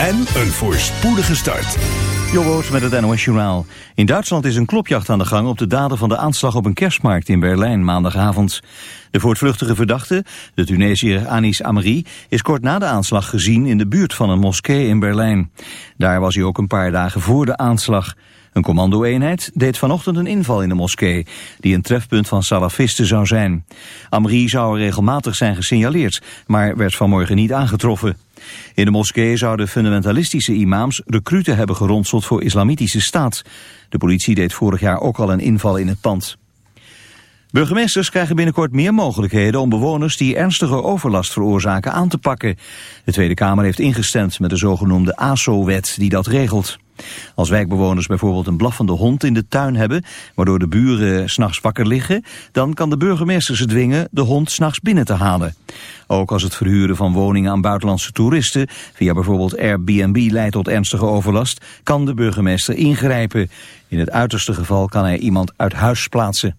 en een voorspoedige start. Jobboot met het NOS Journaal. In Duitsland is een klopjacht aan de gang op de daden van de aanslag op een kerstmarkt in Berlijn maandagavond. De voortvluchtige verdachte, de Tunesiër Anis Amri, is kort na de aanslag gezien in de buurt van een moskee in Berlijn. Daar was hij ook een paar dagen voor de aanslag. Een commando-eenheid deed vanochtend een inval in de moskee, die een trefpunt van salafisten zou zijn. Amri zou regelmatig zijn gesignaleerd, maar werd vanmorgen niet aangetroffen. In de moskee zouden fundamentalistische imams recruten hebben geronseld voor islamitische staat. De politie deed vorig jaar ook al een inval in het pand. Burgemeesters krijgen binnenkort meer mogelijkheden om bewoners die ernstige overlast veroorzaken aan te pakken. De Tweede Kamer heeft ingestemd met de zogenoemde ASO-wet die dat regelt. Als wijkbewoners bijvoorbeeld een blaffende hond in de tuin hebben, waardoor de buren s'nachts wakker liggen, dan kan de burgemeester ze dwingen de hond s'nachts binnen te halen. Ook als het verhuren van woningen aan buitenlandse toeristen, via bijvoorbeeld Airbnb leidt tot ernstige overlast, kan de burgemeester ingrijpen. In het uiterste geval kan hij iemand uit huis plaatsen.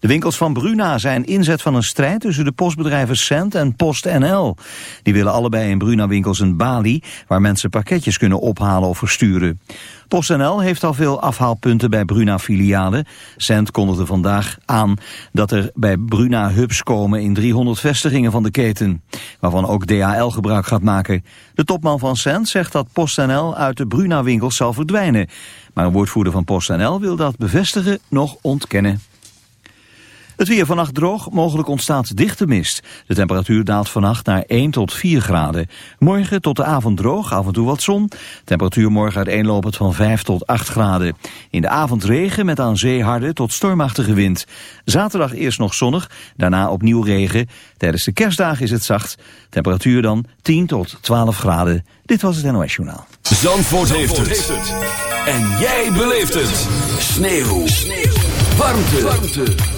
De winkels van Bruna zijn inzet van een strijd tussen de postbedrijven Cent en PostNL. Die willen allebei in Bruna-winkels een balie waar mensen pakketjes kunnen ophalen of versturen. PostNL heeft al veel afhaalpunten bij Bruna-filialen. Cent kondigde vandaag aan dat er bij Bruna hubs komen in 300 vestigingen van de keten, waarvan ook DHL gebruik gaat maken. De topman van Cent zegt dat PostNL uit de Bruna-winkels zal verdwijnen. Maar een woordvoerder van PostNL wil dat bevestigen nog ontkennen. Het weer vannacht droog, mogelijk ontstaat dichte mist. De temperatuur daalt vannacht naar 1 tot 4 graden. Morgen tot de avond droog, af en toe wat zon. Temperatuur morgen uiteenlopend van 5 tot 8 graden. In de avond regen met aan zee harde tot stormachtige wind. Zaterdag eerst nog zonnig, daarna opnieuw regen. Tijdens de kerstdagen is het zacht. Temperatuur dan 10 tot 12 graden. Dit was het NOS Journaal. Zandvoort, heeft, het. En jij beleeft het. Sneeuw. Sneeuw. Warmte. Warmte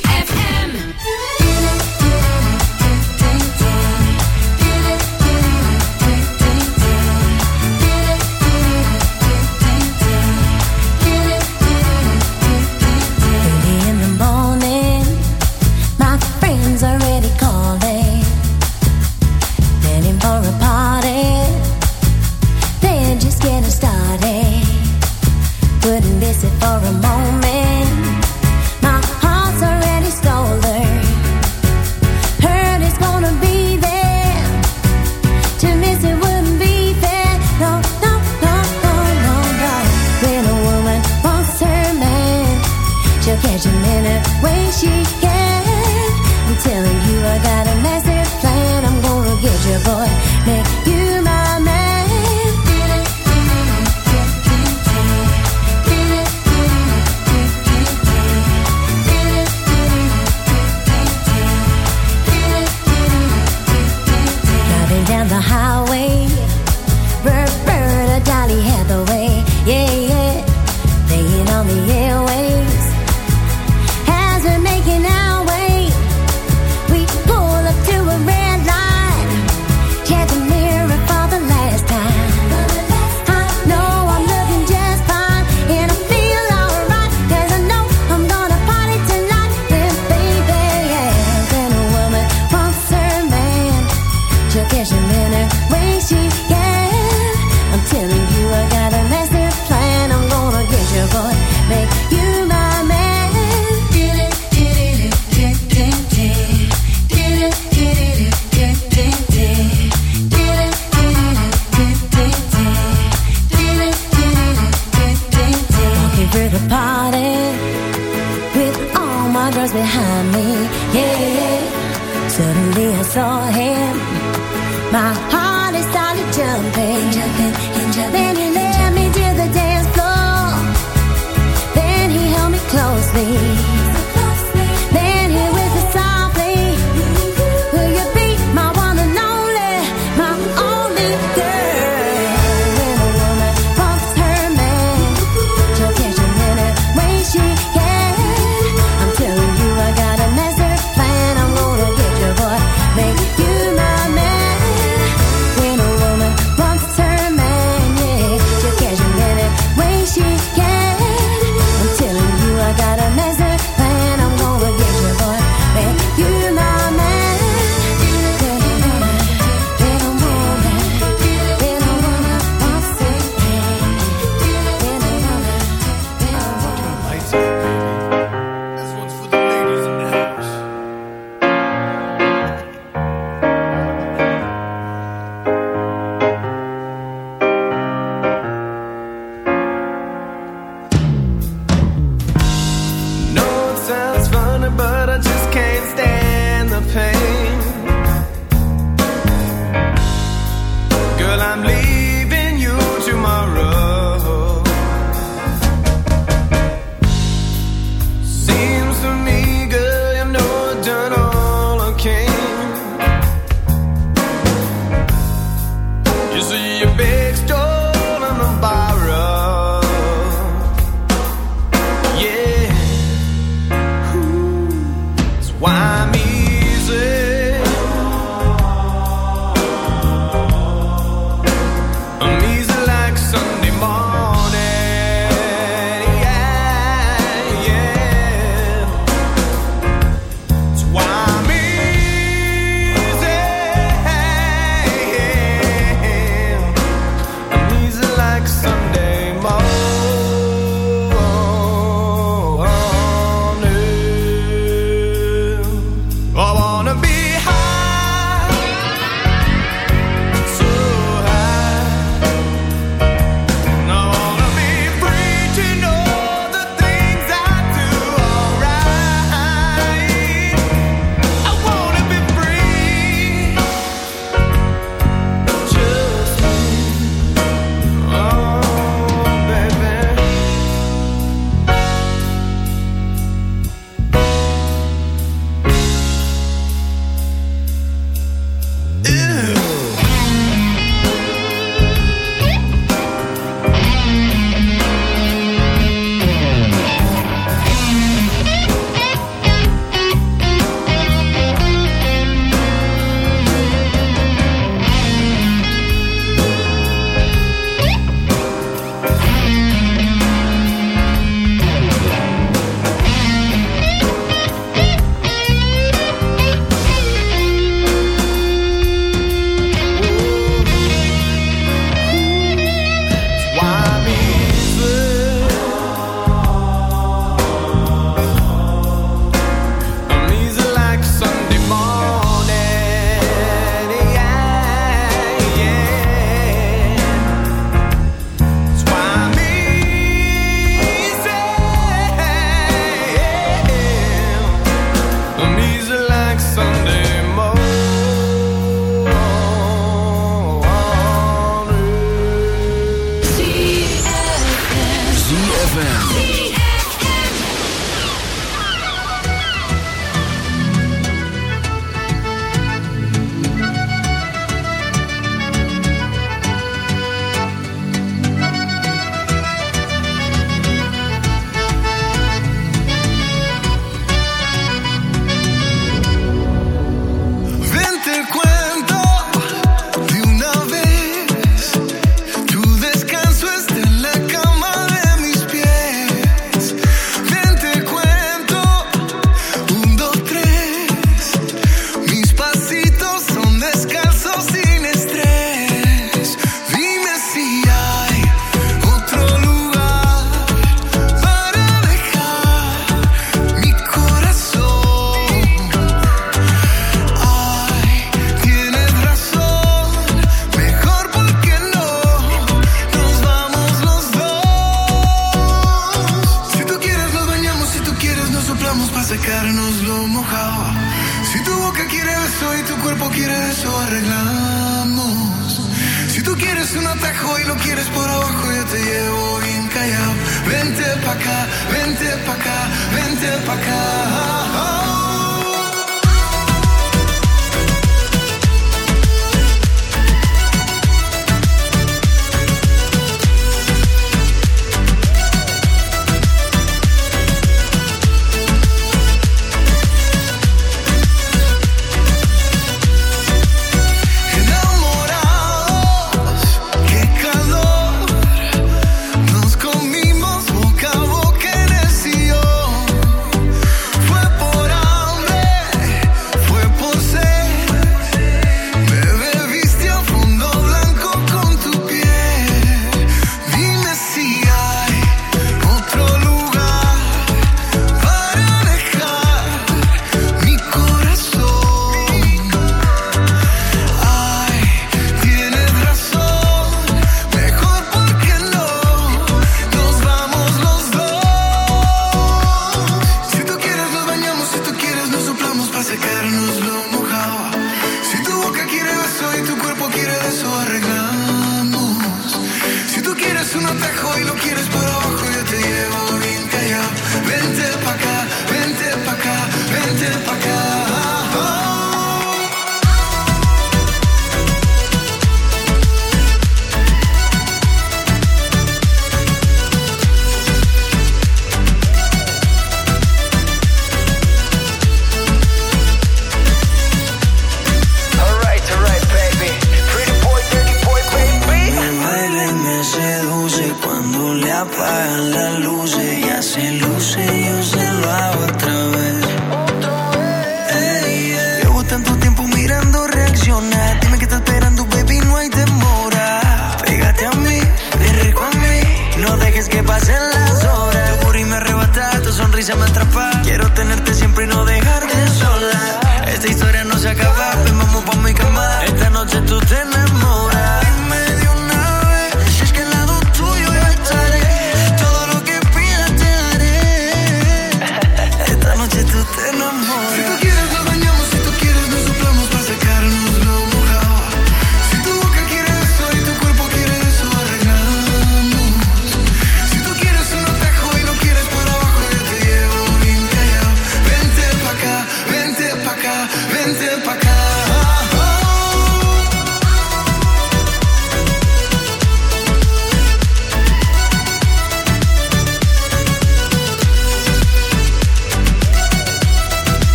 Party.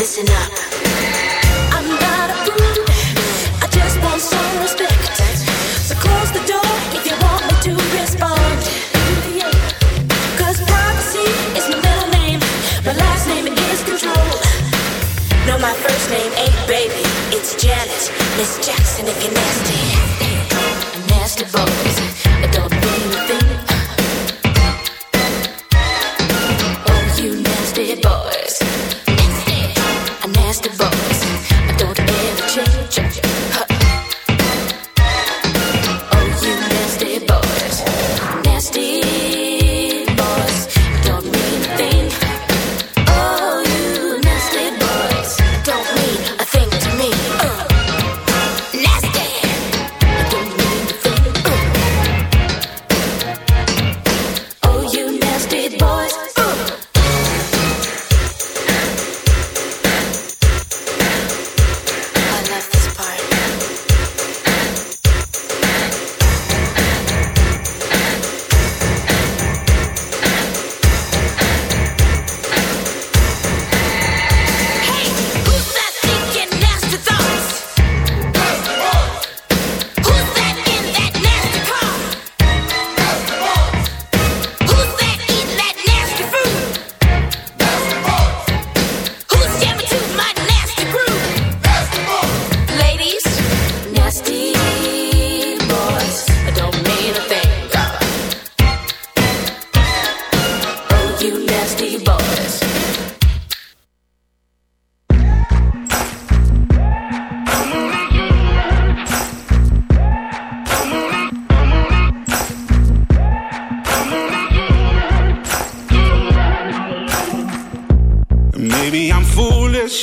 listen up.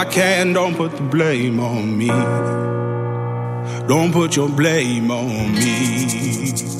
I can, don't put the blame on me. Don't put your blame on me.